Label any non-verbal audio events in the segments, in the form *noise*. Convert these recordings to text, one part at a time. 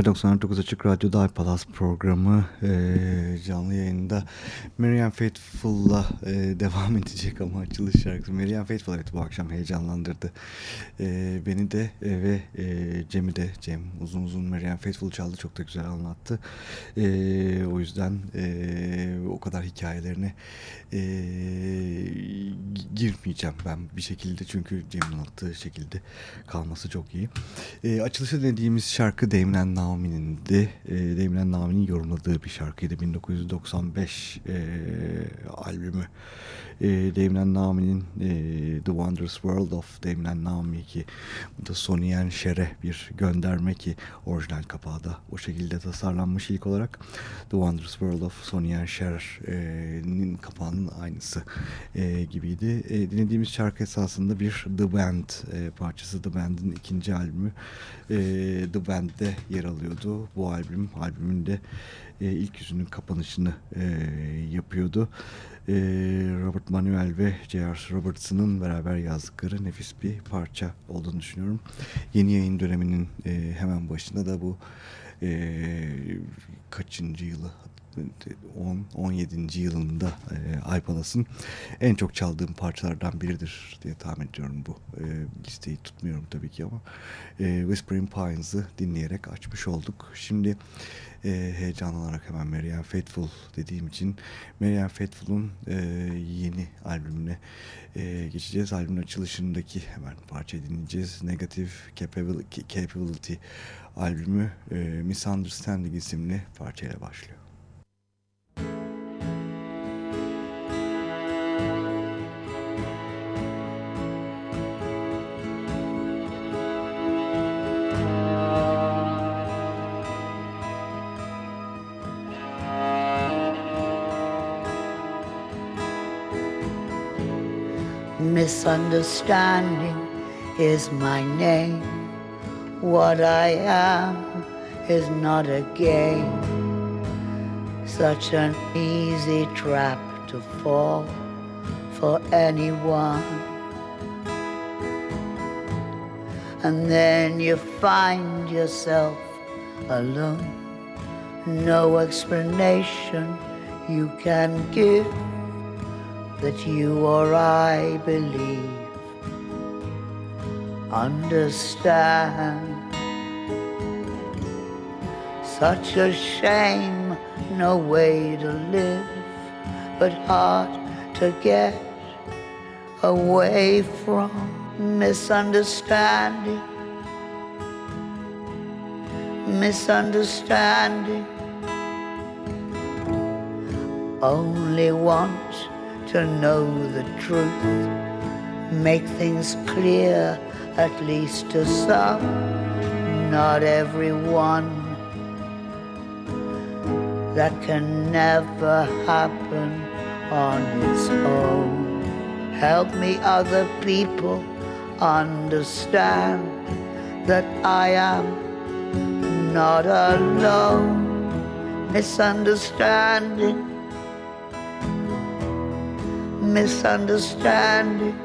geceler 99 Açık programı e, canlı yayında Marianne Faithful'la e, *laughs* devam edecek ama açılış şarkısı. Marianne Faithful evet bu akşam heyecanlandırdı. E, beni de e, ve e, Cem'i de Cem uzun uzun Marianne Faithful çaldı çok da güzel anlattı. E, o yüzden e, o kadar hikayelerine girmeyeceğim ben bir şekilde çünkü Cem'in anlattığı şekilde kalması çok iyi. E, açılışı dediğimiz şarkı Damien Naomi'nin de e, Damien Naomi'nin yorumladığı bir şarkıydı 1995 e, albümü e, Damien Naomi'nin e, The Wondrous World of Damien Naomi ki bu da Sonny and Cher'e bir gönderme ki orijinal kapağı da o şekilde tasarlanmış ilk olarak The Wondrous World of Sonny and Cher'nin kapağının aynısı e, gibiydi. E, dinlediğimiz şarkı esasında bir The Band e, parçası The Band'in ikinci albümü e, The Band'de yer alıyordu. Bu albüm albümün de e, ilk yüzünün kapanışını e, yapıyordu. E, Robert Manuel ve J.R. Robertson'ın beraber yazdıkları nefis bir parça olduğunu düşünüyorum. Yeni yayın döneminin e, hemen başında da bu e, kaçıncı yılı 10 17. yılında e, iPalas'ın en çok çaldığım parçalardan biridir diye tahmin ediyorum bu. Listeyi tutmuyorum tabii ki ama Whispering Pines'ı dinleyerek açmış olduk. Şimdi e, heyecanlanarak hemen Marianne Faithful dediğim için Marianne Faithful'un e, yeni albümüne e, geçeceğiz. Albümün açılışındaki hemen parça dinleyeceğiz. Negative Capability, Capability albümü e, Misunderstanding isimli parçayla başlıyor. Misunderstanding is my name. What I am is not a game. Such an easy trap to fall for anyone. And then you find yourself alone. No explanation you can give that you or I believe, understand. Such a shame, no way to live, but hard to get away from misunderstanding. Misunderstanding. Only want to know the truth, make things clear, at least to some, not everyone. That can never happen on its own. Help me, other people, understand that I am not alone. Misunderstanding misunderstanding,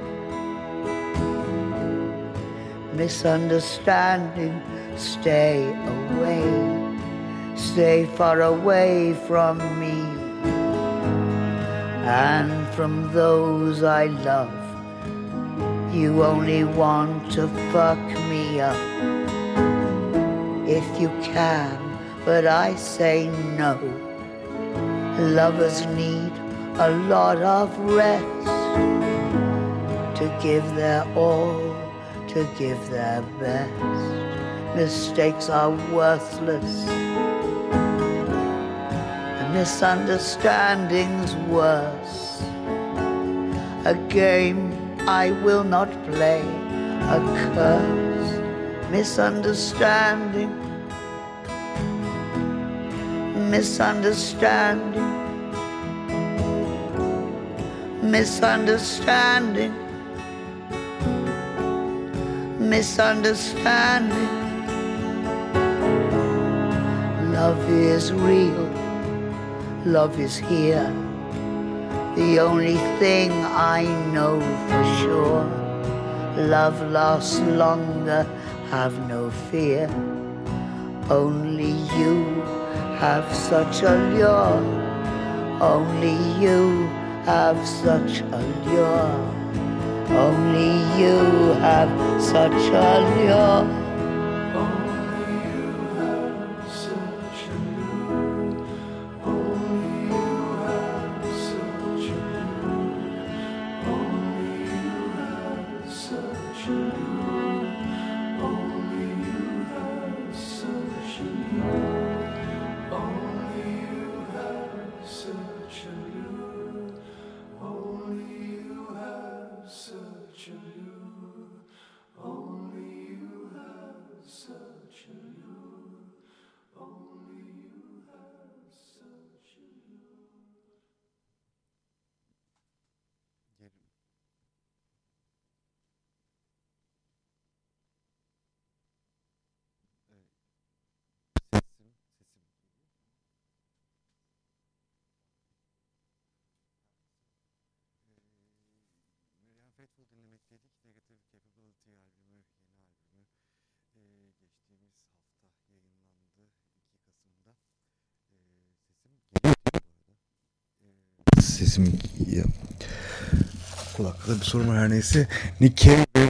misunderstanding, stay away, stay far away from me. And from those I love. You only want to fuck me up. If you can, but I say no. Lovers need a lot of rest to give their all, to give their best. Mistakes are worthless, and misunderstandings worse. A game I will not play, a curse, misunderstanding, misunderstanding misunderstanding, misunderstanding. Love is real, love is here. The only thing I know for sure. Love lasts longer, have no fear. Only you have such a lure. Only you have such a lure. Only you have such a bizim kulaklıkta bir sorun var her neyse. Nick Cave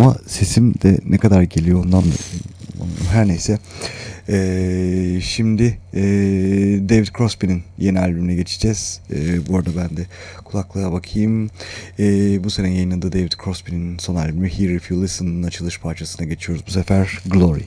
Ama sesim de ne kadar geliyor ondan her neyse. Ee, şimdi e, David Crosby'nin yeni albümüne geçeceğiz. E, bu arada ben de kulaklığa bakayım. E, bu sene yayınladığı David Crosby'nin son albümü Here If You Listen'ın açılış parçasına geçiyoruz. Bu sefer Glory.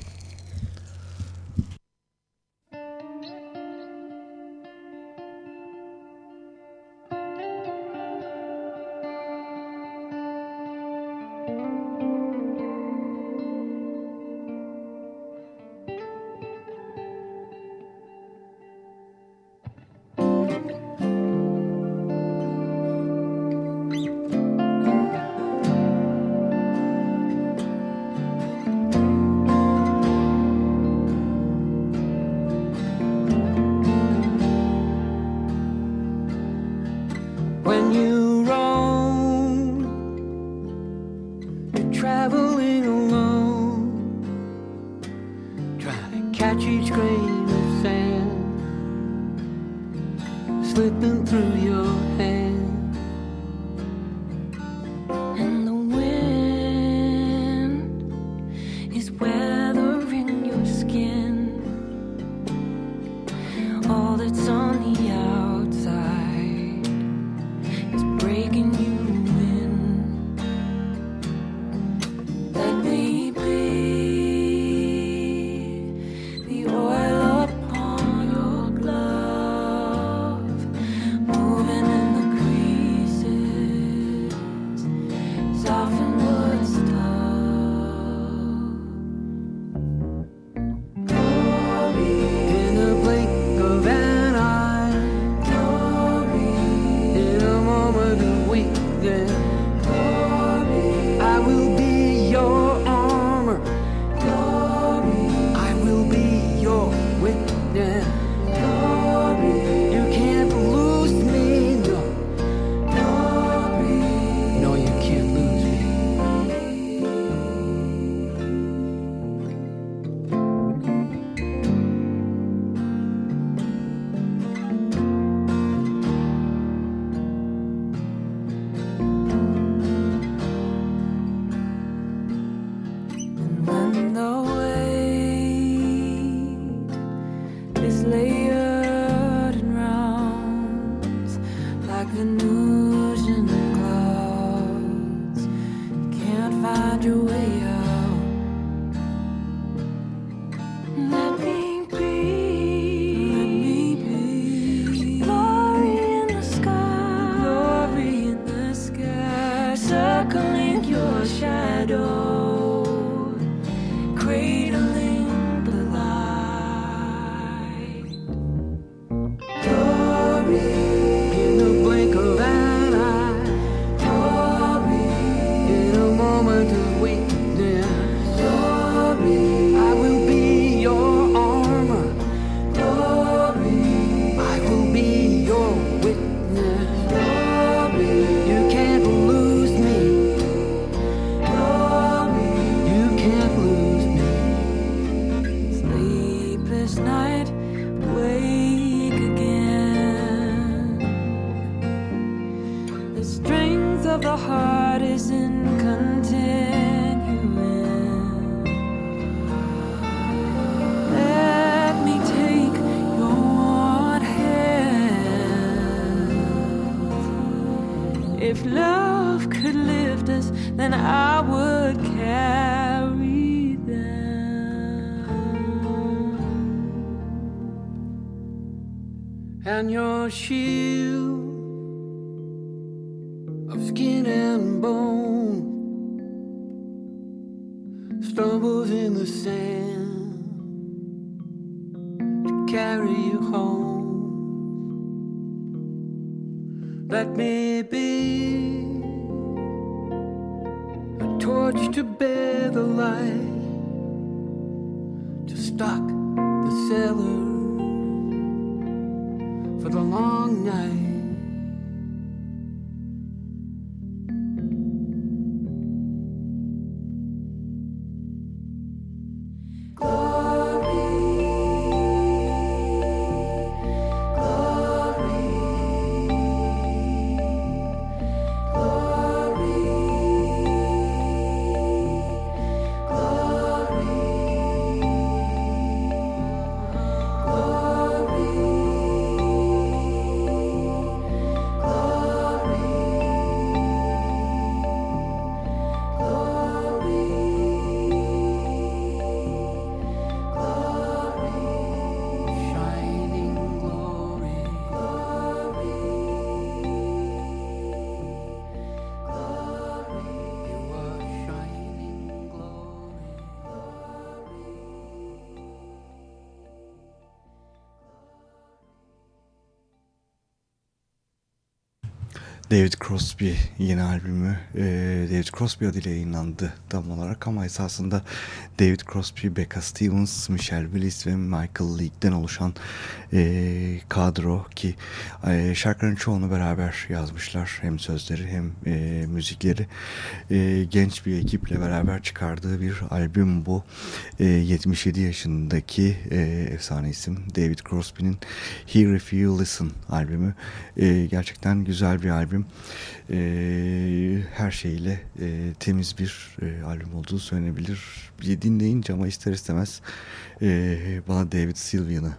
David Crosby yeni albümü David Crosby adıyla yayınlandı tam olarak ama esasında David Crosby, Becca Stevens, Michelle Willis ve Michael Leake'den oluşan e, kadro ki e, şarkıların çoğunu beraber yazmışlar. Hem sözleri hem e, müzikleri. E, genç bir ekiple beraber çıkardığı bir albüm bu. E, 77 yaşındaki e, efsane isim David Crosby'nin Here If You Listen albümü. E, gerçekten güzel bir albüm. E, her şeyle e, temiz bir e, albüm olduğu söylenebilir. Bir dinleyince ama ister istemez e, bana David Sylvian'ı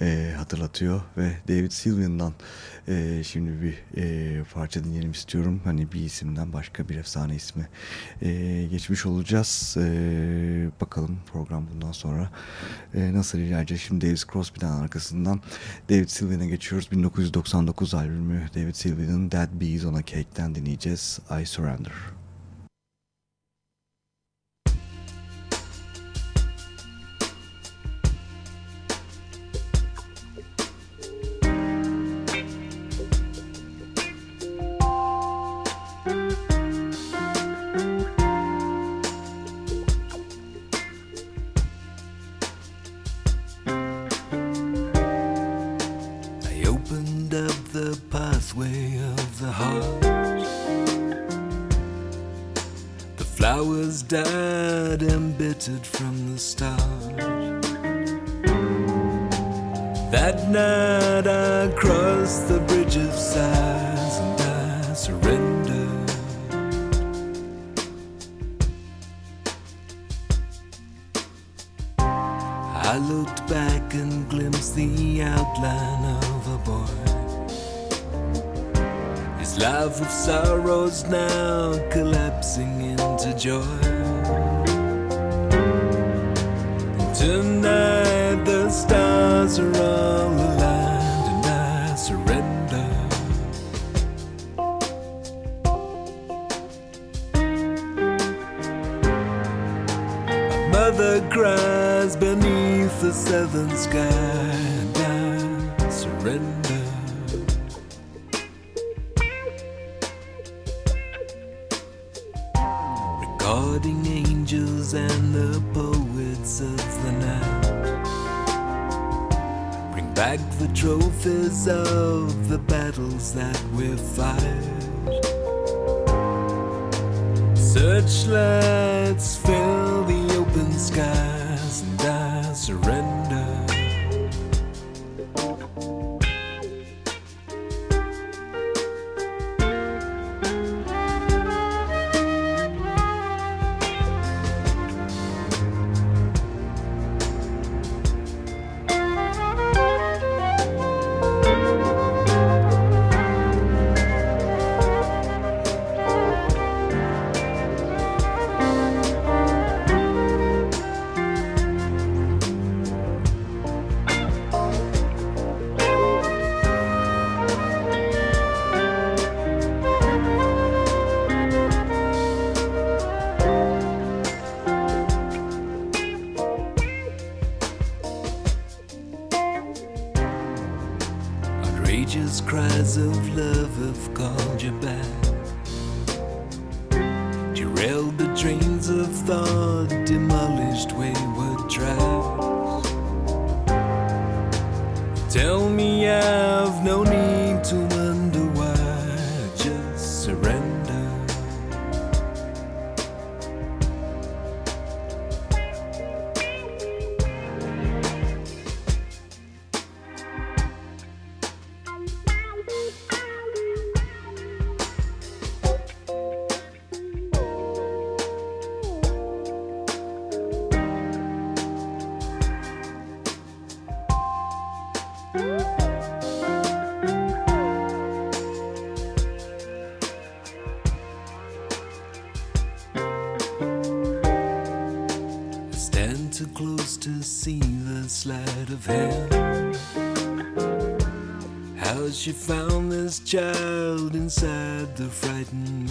e, hatırlatıyor ve David Sylvian'dan e, şimdi bir e, parça dinleyelim istiyorum. Hani bir isimden başka bir efsane ismi e, geçmiş olacağız. E, bakalım program bundan sonra e, nasıl ilerleyecek. Şimdi David Crosby'den arkasından David Sylvian'a geçiyoruz. 1999 albümü David Sylvian'ın Dead Bees on a Cake'ten dinleyeceğiz. I Surrender. for touch. of hell. How she found this child inside the frightened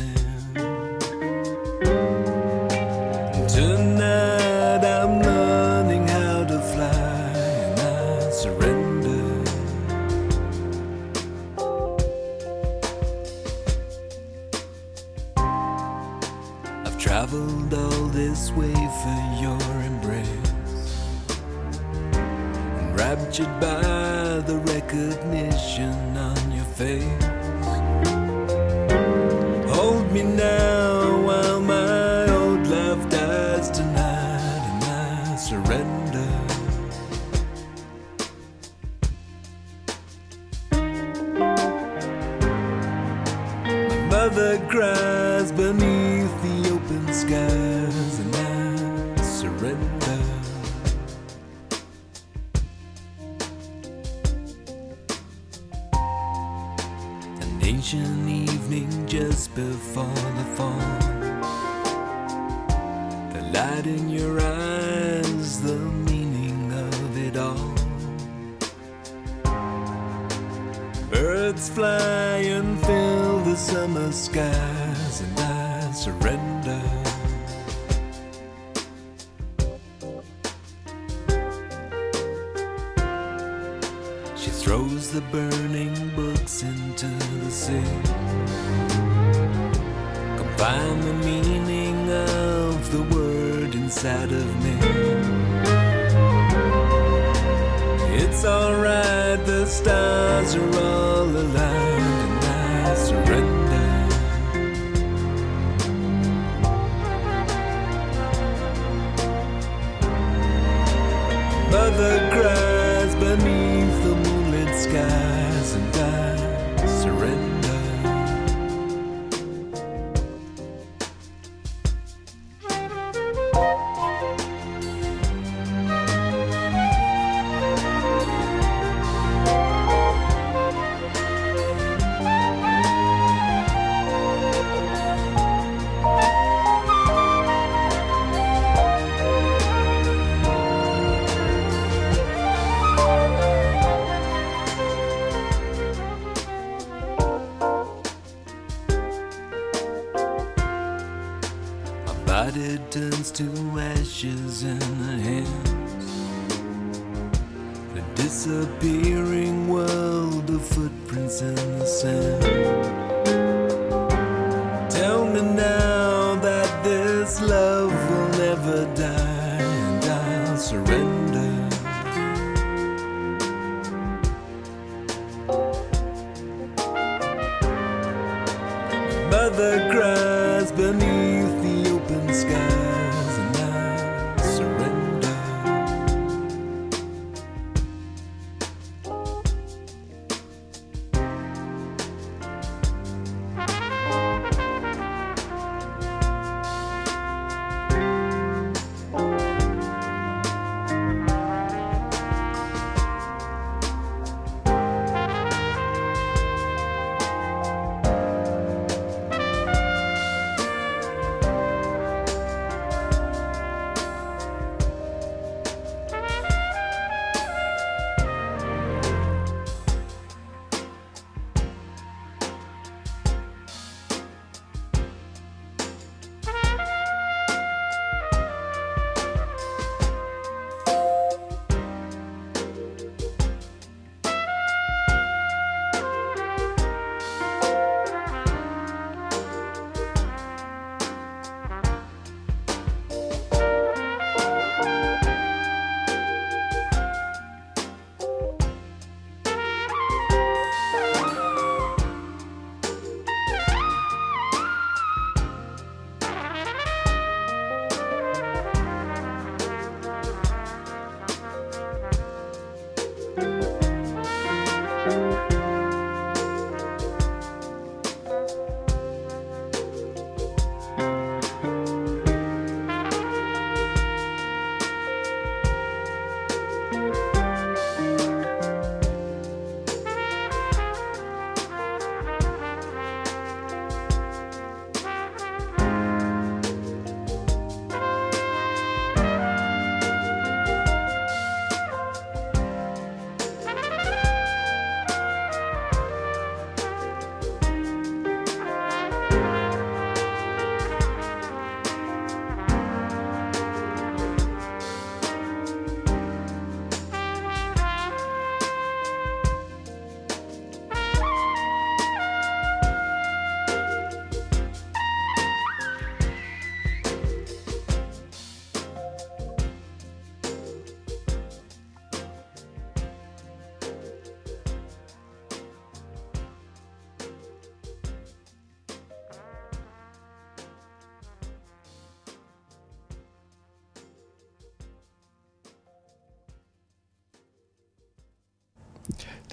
beneath the moonlit skies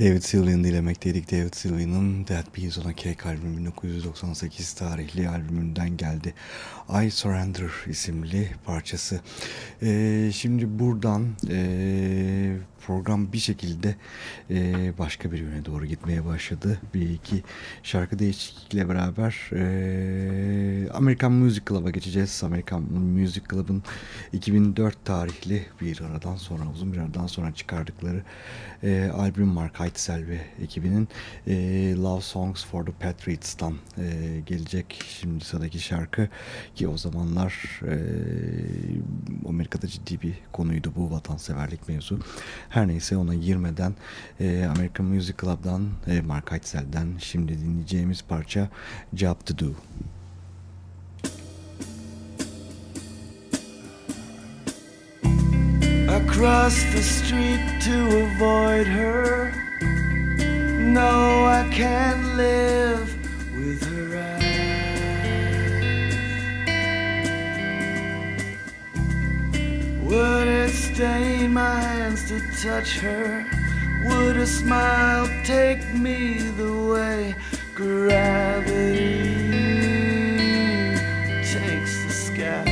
David Sylvian'ı dinlemekteydik. David Sylvian'ın That Bees on a Cake albümü 1998 tarihli albümünden geldi. I Surrender isimli parçası. Ee, şimdi buradan e, program bir şekilde e, başka bir yöne doğru gitmeye başladı. Bir iki şarkı değişiklikle beraber e, American Music Club'a geçeceğiz. American Music Club'ın 2004 tarihli bir aradan sonra uzun bir aradan sonra çıkardıkları e, albüm Mark Heitzel ve ekibinin e, Love Songs for the Patriots'tan e, gelecek şimdi sıradaki şarkı ki o zamanlar e, Amerika'da ciddi bir konuydu bu vatanseverlik mevzu. Her neyse ona girmeden e, American Music Club'dan e, Mark Heitzel'den şimdi dinleyeceğimiz parça Job to Do. across the street to avoid her. No, I can't live with her eyes. Would it stain my hands to touch her? Would a smile take me the way gravity takes the sky?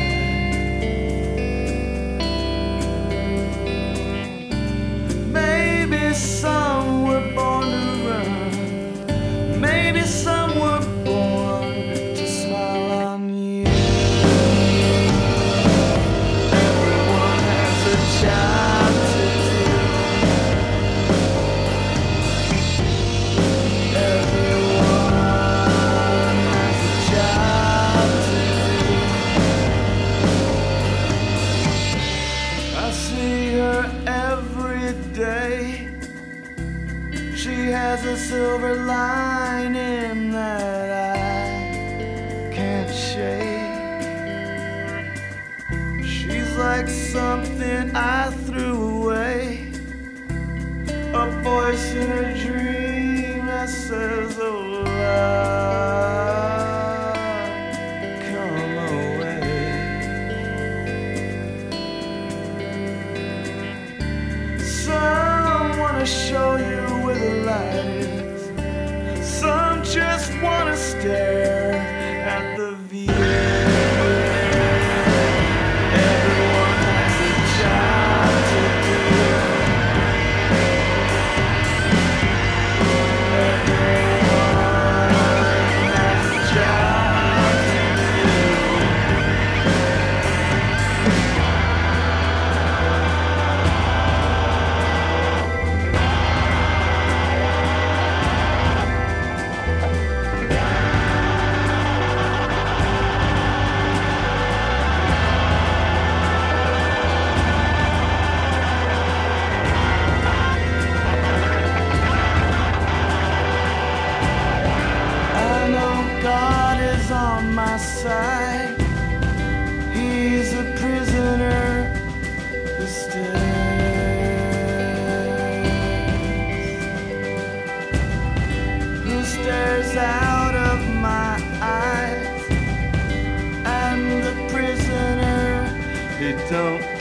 Maybe some someone you don't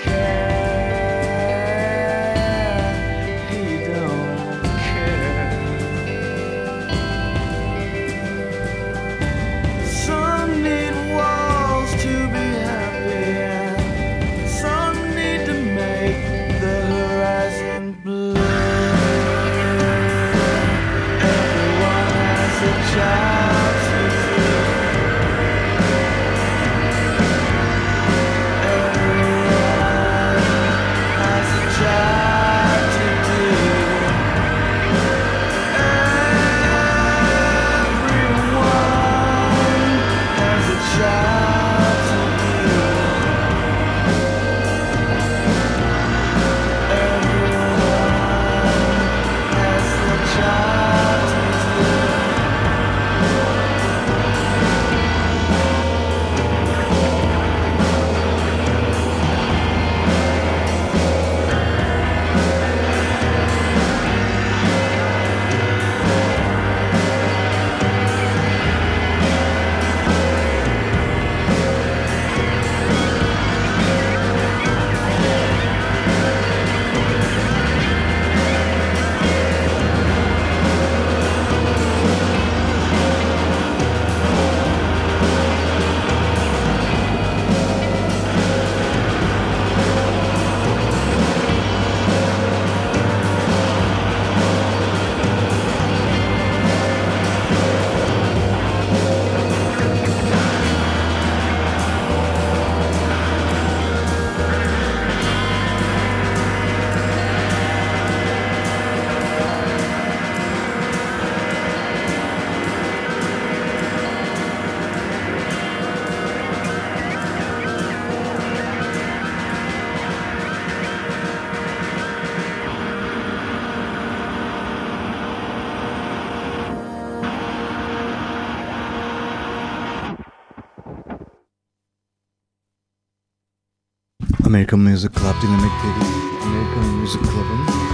American Music Club dinlemekteydik. American Music Club'ın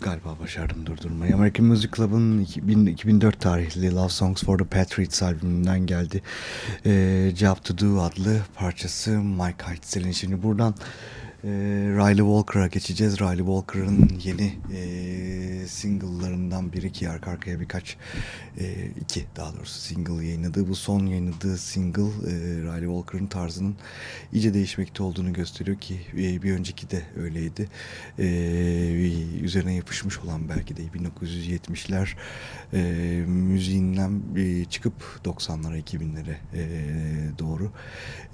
galiba başardım durdurmayı. American Music Club'ın 2004 tarihli Love Songs for the Patriots albümünden geldi. E, Job to Do adlı parçası Mike Heitzel'in. Şimdi buradan e, Riley Walker'a geçeceğiz. Riley Walker'ın yeni e, single'larından biri ki arka arkaya birkaç e, iki daha doğrusu single yayınladığı bu son yayınladığı single e, Riley Walker'ın tarzının iyice değişmekte olduğunu gösteriyor ki e, bir önceki de öyleydi. E, üzerine yapışmış olan belki de 1970'ler e, müziğinden e, çıkıp 90'lara 2000'lere e, doğru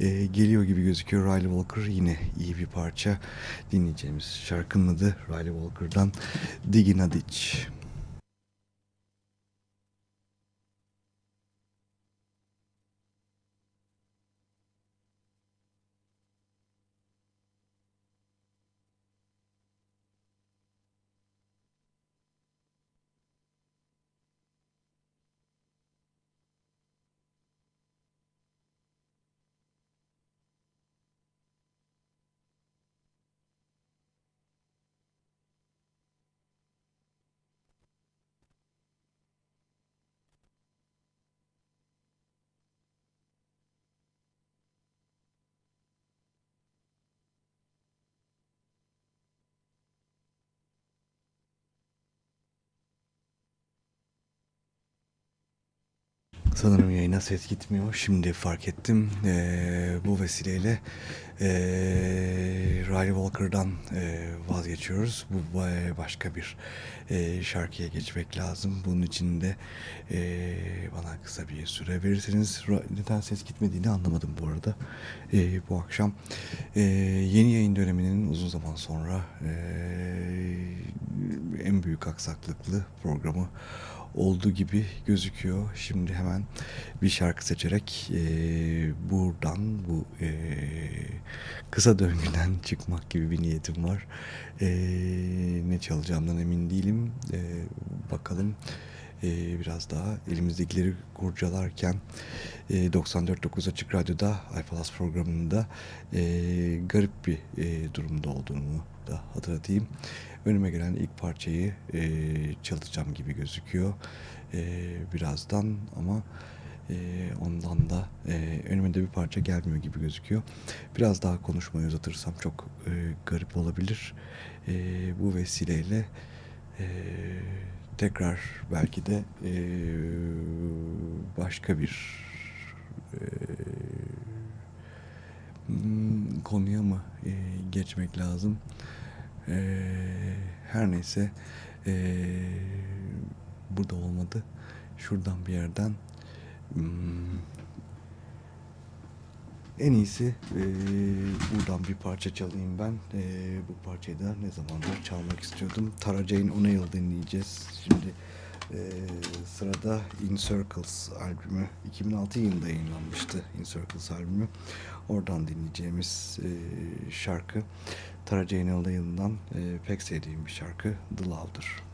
e, geliyor gibi gözüküyor. Riley Walker yine iyi bir parça dinleyeceğimiz şarkının adı Riley Walker'dan Digging a Sanırım yayına ses gitmiyor. Şimdi fark ettim. Ee, bu vesileyle e, Riley Walker'dan e, vazgeçiyoruz. Bu başka bir e, şarkıya geçmek lazım. Bunun için de e, bana kısa bir süre verirseniz neden ses gitmediğini anlamadım bu arada. E, bu akşam e, yeni yayın döneminin uzun zaman sonra e, en büyük aksaklıklı programı olduğu gibi gözüküyor. Şimdi hemen bir şarkı seçerek e, buradan bu e, kısa döngüden *laughs* çıkmak gibi bir niyetim var. E, ne çalacağımdan emin değilim. E, bakalım e, biraz daha elimizdekileri kurcalarken e, 94.9 Açık Radyo'da iPalas programında e, garip bir e, durumda olduğunu da hatırlatayım. Önüme gelen ilk parçayı e, çalacağım gibi gözüküyor e, birazdan ama e, ondan da e, önüme de bir parça gelmiyor gibi gözüküyor. Biraz daha konuşmayı uzatırsam çok e, garip olabilir. E, bu vesileyle e, tekrar belki de e, başka bir e, konuya mı e, geçmek lazım? E, her neyse e, burada olmadı. Şuradan bir yerden hmm, en iyisi e, buradan bir parça çalayım ben. E, bu parçayı da ne zamandır çalmak istiyordum. Tara Jane O'Neill dinleyeceğiz. Şimdi e, sırada In Circles albümü 2006 yılında yayınlanmıştı In Circles albümü. Oradan dinleyeceğimiz e, şarkı Tara Jane O'Neill'dan e, pek sevdiğim bir şarkı The Love'dır.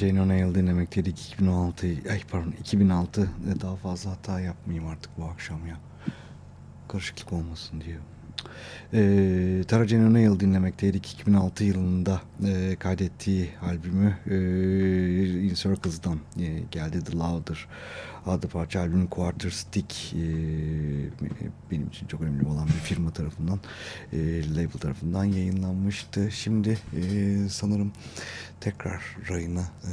Jane O'Neill dinlemekteydik 2016 ay pardon 2006 daha fazla hata yapmayayım artık bu akşam ya. Karışıklık olmasın diye. E, Tara Jane O'Neill dinlemekteydik 2006 yılında e, kaydettiği albümü e, In Circles'dan e, geldi The Louder adlı parça albümün Quarter Stick e, benim için çok önemli olan bir firma tarafından e, label tarafından yayınlanmıştı. Şimdi e, sanırım tekrar rayına e,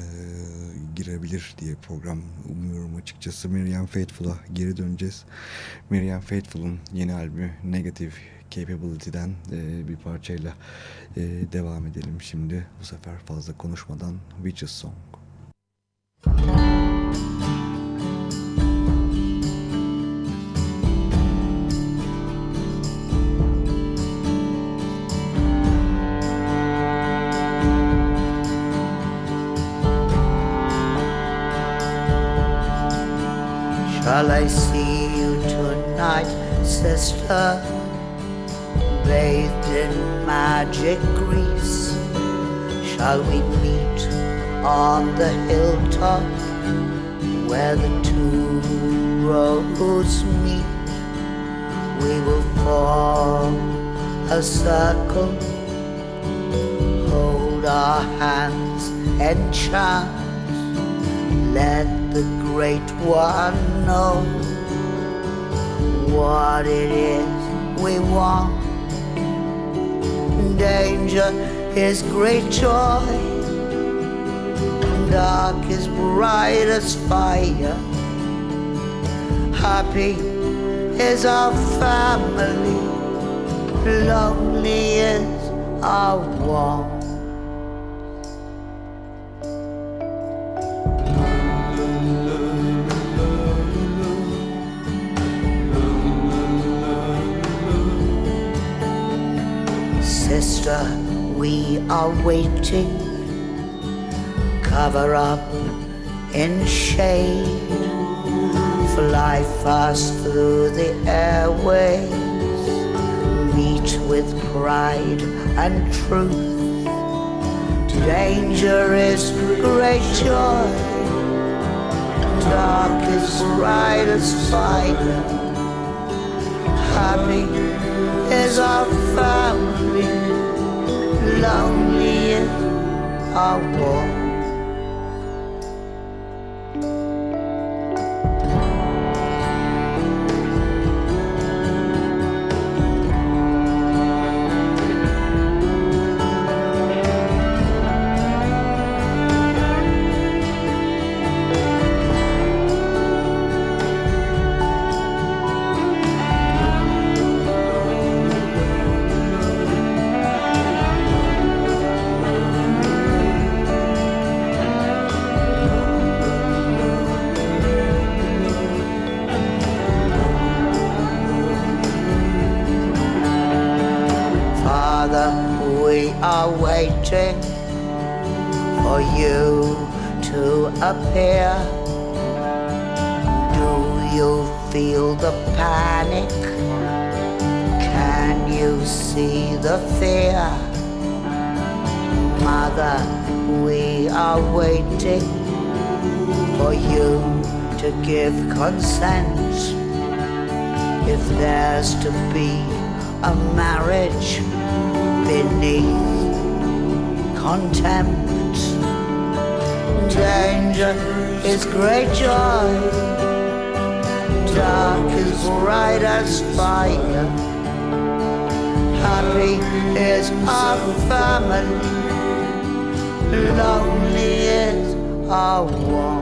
girebilir diye program umuyorum açıkçası. Miriam Faithful'a geri döneceğiz. Miriam Faithful'un yeni albümü Negative Capability'den e, bir parçayla e, devam edelim şimdi. Bu sefer fazla konuşmadan Witches Song. Shall I see you tonight, sister? Bathed in magic grease. Shall we meet on the hilltop where the two roads meet? We will form a circle, hold our hands and chant. Let the great one know what it is we want. Danger is great joy, dark is bright as fire. Happy is our family, lonely is our want. We are waiting. Cover up in shade. Fly fast through the airways. Meet with pride and truth. Danger is great joy. Dark is bright as fire. Happy is our family, loneliest of. We are waiting for you to appear. Do you feel the panic? Can you see the fear? Mother, we are waiting for you to give consent. If there's to be a marriage beneath contempt. Danger is great joy, dark is bright as fire. Happy is our family, lonely is our want.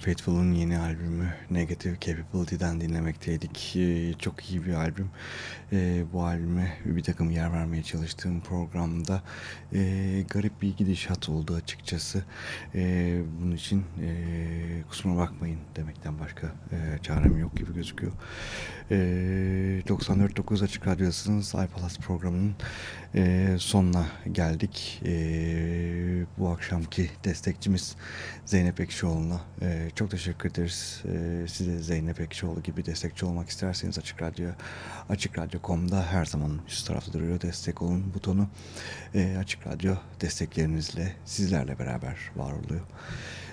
Marianne Faithfull'un yeni albümü Negative Capability'den dinlemekteydik. Ee, çok iyi bir albüm. Ee, bu albüme bir takım yer vermeye çalıştığım programda e, garip bir gidişat oldu açıkçası. Bunun için e, kusura bakmayın demekten başka çarem yok gibi gözüküyor. E, 94.9 Açık Radyosu'nun iPalas programının e, sonuna geldik. E, bu akşamki destekçimiz Zeynep Ekşioğlu'na e, çok teşekkür ederiz. E, size Zeynep Ekşioğlu gibi destekçi olmak isterseniz Açık Radyo AçıkRadyo.com'da her zaman üst tarafta duruyor destek olun butonu. E, Açık Radyo desteklerinizle sizlerle beraber var oluyor.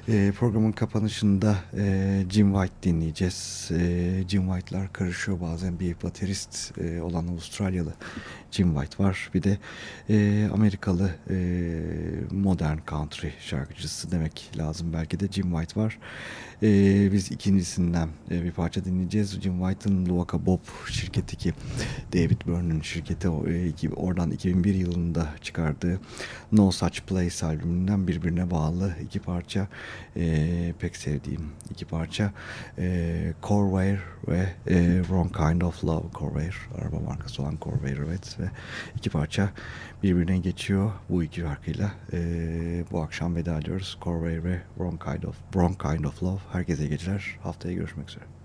E, programın kapanışında e, Jim White dinleyeceğiz. E, Jim White'lar karışıyor bazen bir baterist e, olan Avustralyalı Jim White var. Bir de e, Amerikalı e, modern country şarkıcısı demek lazım. Belki de Jim White var. E, biz ikincisinden e, bir parça dinleyeceğiz. Jim White'ın Luaka Bob şirketi ki David Byrne'ın şirketi e, iki, oradan 2001 yılında çıkardığı No Such Place albümünden birbirine bağlı iki parça e, pek sevdiğim iki parça. E, Corvair ve e, Wrong Kind of Love. Corvair araba markası olan Corvair evet. Ve iki parça birbirine geçiyor bu iki şarkıyla. E, bu akşam veda ediyoruz. Corvair ve Wrong Kind of Wrong Kind of Love. Herkese geceler. Haftaya görüşmek üzere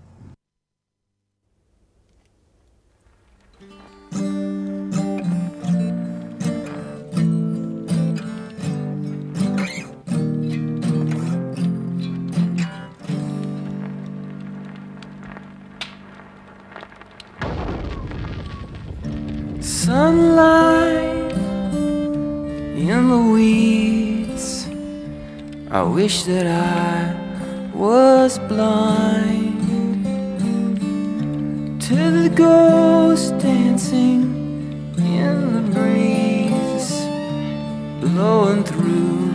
Sunlight in the weeds. I wish that I was blind to the ghost dancing in the breeze, blowing through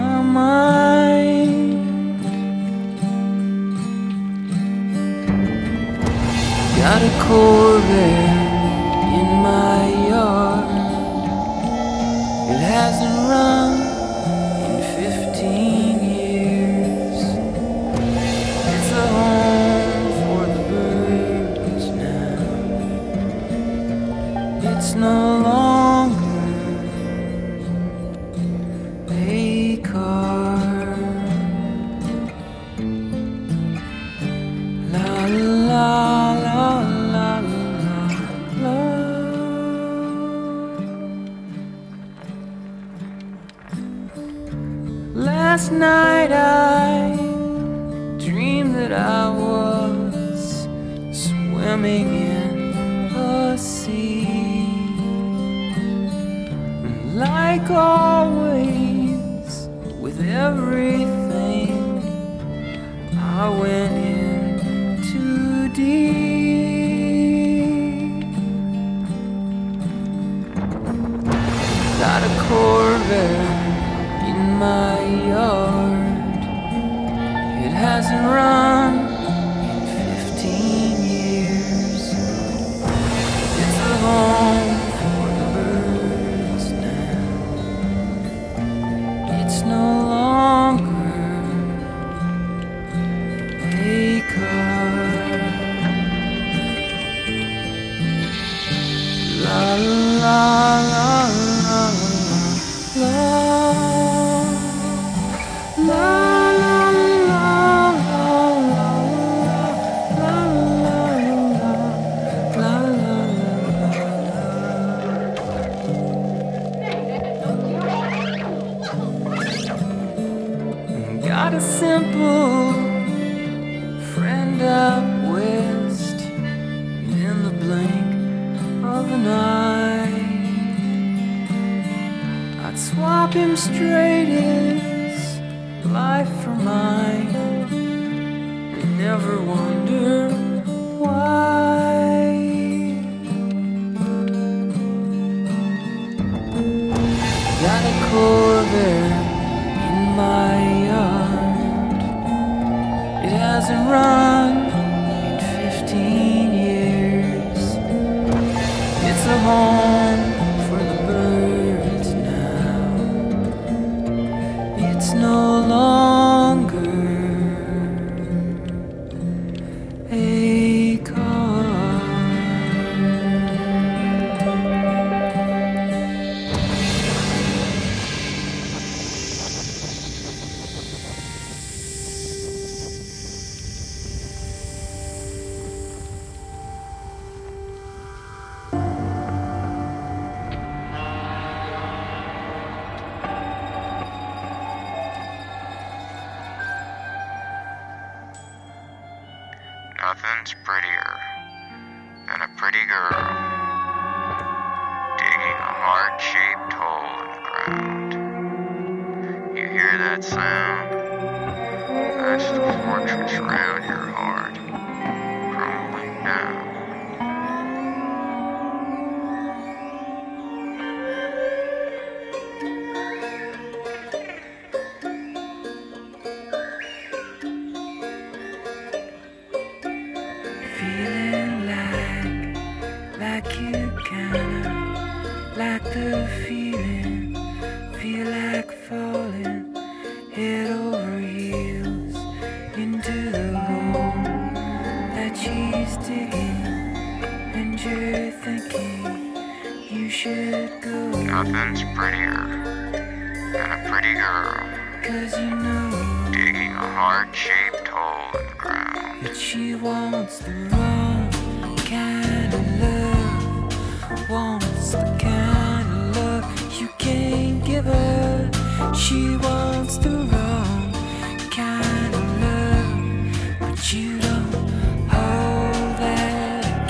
my mind. Got a Corvette my yard. It hasn't run Like always, with everything, I went in too deep. Got a Corvette in my yard. It hasn't run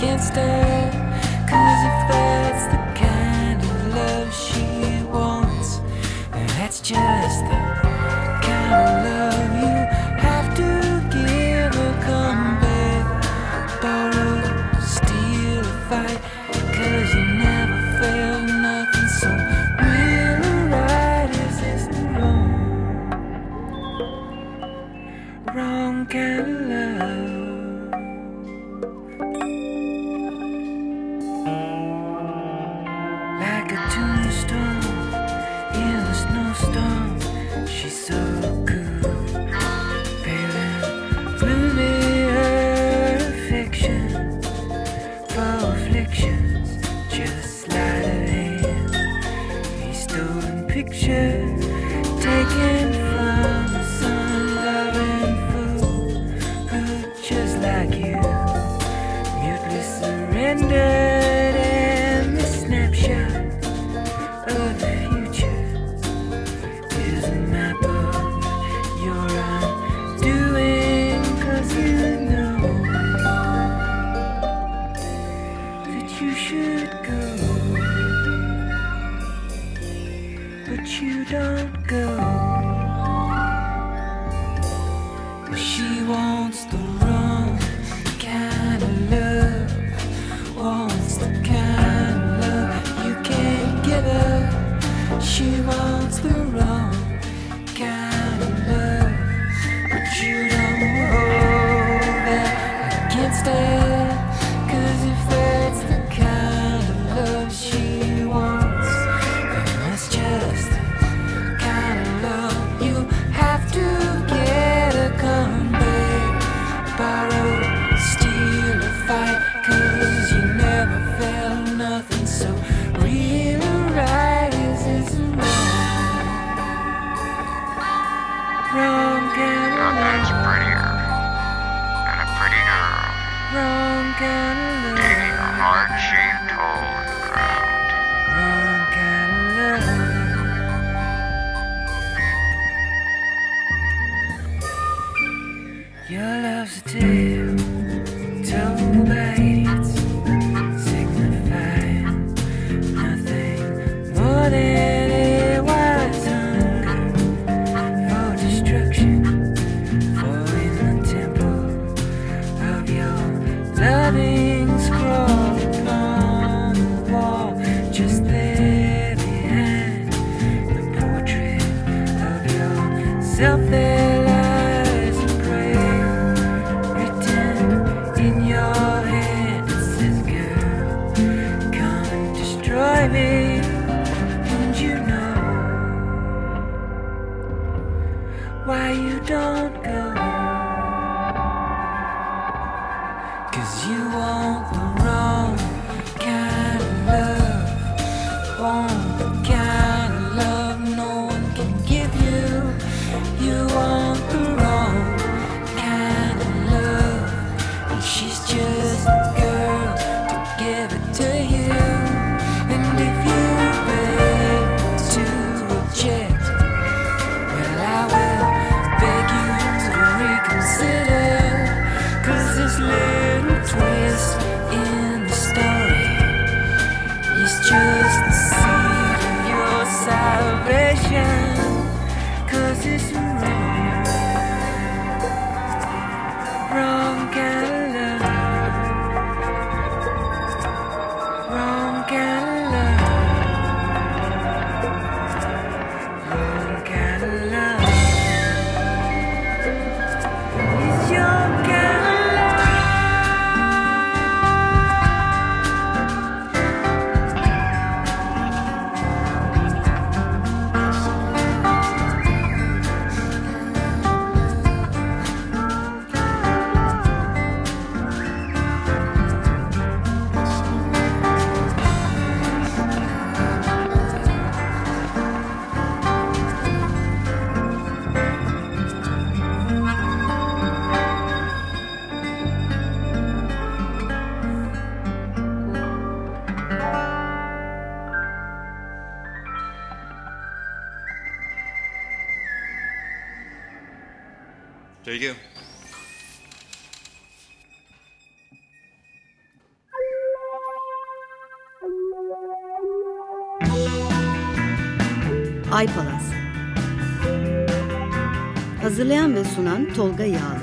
can't stand. Sunan Tolga Yağlı